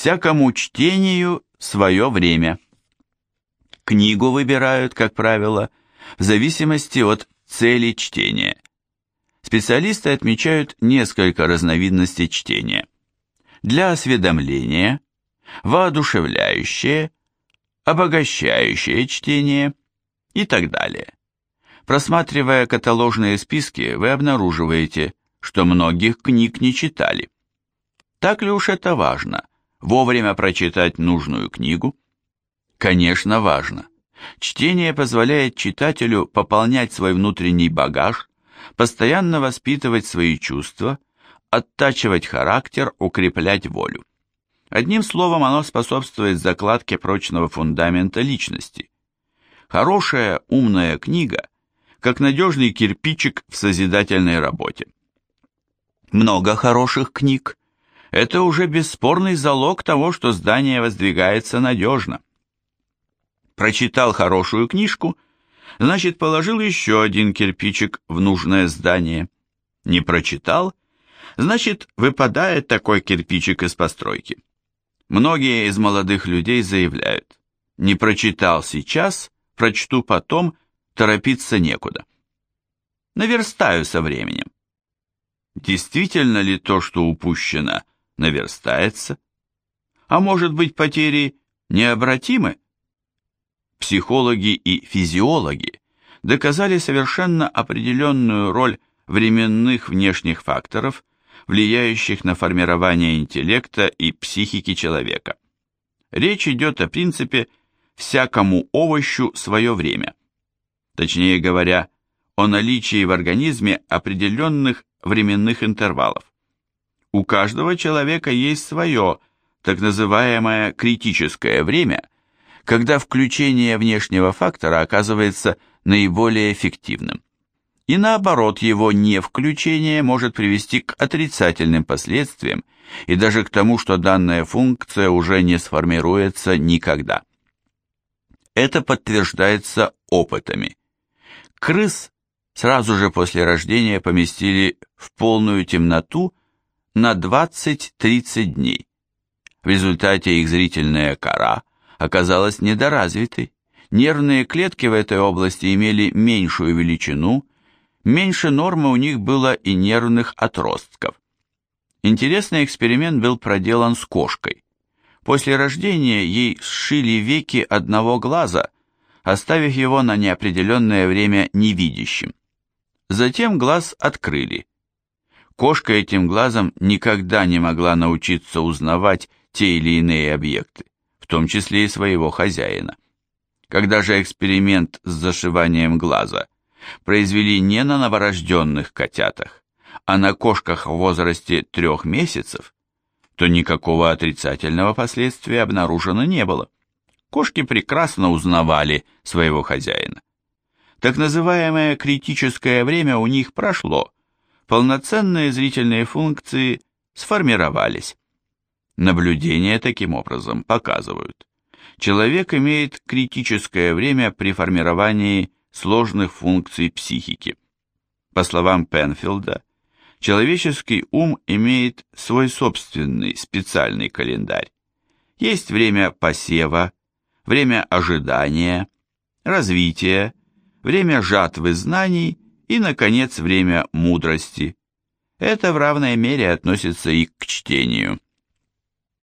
Всякому чтению свое время. Книгу выбирают, как правило, в зависимости от цели чтения. Специалисты отмечают несколько разновидностей чтения. Для осведомления, воодушевляющее, обогащающее чтение и так далее. Просматривая каталожные списки, вы обнаруживаете, что многих книг не читали. Так ли уж это важно, вовремя прочитать нужную книгу? Конечно, важно. Чтение позволяет читателю пополнять свой внутренний багаж, постоянно воспитывать свои чувства, оттачивать характер, укреплять волю. Одним словом, оно способствует закладке прочного фундамента личности. Хорошая, умная книга, как надежный кирпичик в созидательной работе. Много хороших книг – это уже бесспорный залог того, что здание воздвигается надежно. Прочитал хорошую книжку, значит, положил еще один кирпичик в нужное здание. Не прочитал, значит, выпадает такой кирпичик из постройки. Многие из молодых людей заявляют, не прочитал сейчас, прочту потом, торопиться некуда. Наверстаю со временем. Действительно ли то, что упущено, наверстается? А может быть, потери необратимы? Психологи и физиологи доказали совершенно определенную роль временных внешних факторов, влияющих на формирование интеллекта и психики человека. Речь идет о принципе «всякому овощу свое время». Точнее говоря, о наличии в организме определенных временных интервалов. У каждого человека есть свое, так называемое критическое время, когда включение внешнего фактора оказывается наиболее эффективным. И наоборот, его не включение может привести к отрицательным последствиям и даже к тому, что данная функция уже не сформируется никогда. Это подтверждается опытами. Крыс сразу же после рождения поместили в полную темноту на 20-30 дней. В результате их зрительная кора оказалась недоразвитой, нервные клетки в этой области имели меньшую величину, меньше нормы у них было и нервных отростков. Интересный эксперимент был проделан с кошкой. После рождения ей сшили веки одного глаза, оставив его на неопределенное время невидящим. Затем глаз открыли. Кошка этим глазом никогда не могла научиться узнавать те или иные объекты, в том числе и своего хозяина. Когда же эксперимент с зашиванием глаза произвели не на новорожденных котятах, а на кошках в возрасте трех месяцев, то никакого отрицательного последствия обнаружено не было. Кошки прекрасно узнавали своего хозяина. Так называемое критическое время у них прошло, полноценные зрительные функции сформировались. Наблюдения таким образом показывают, человек имеет критическое время при формировании сложных функций психики. По словам Пенфилда, человеческий ум имеет свой собственный специальный календарь. Есть время посева, время ожидания, развития, время жатвы знаний и, наконец, время мудрости. Это в равной мере относится и к чтению.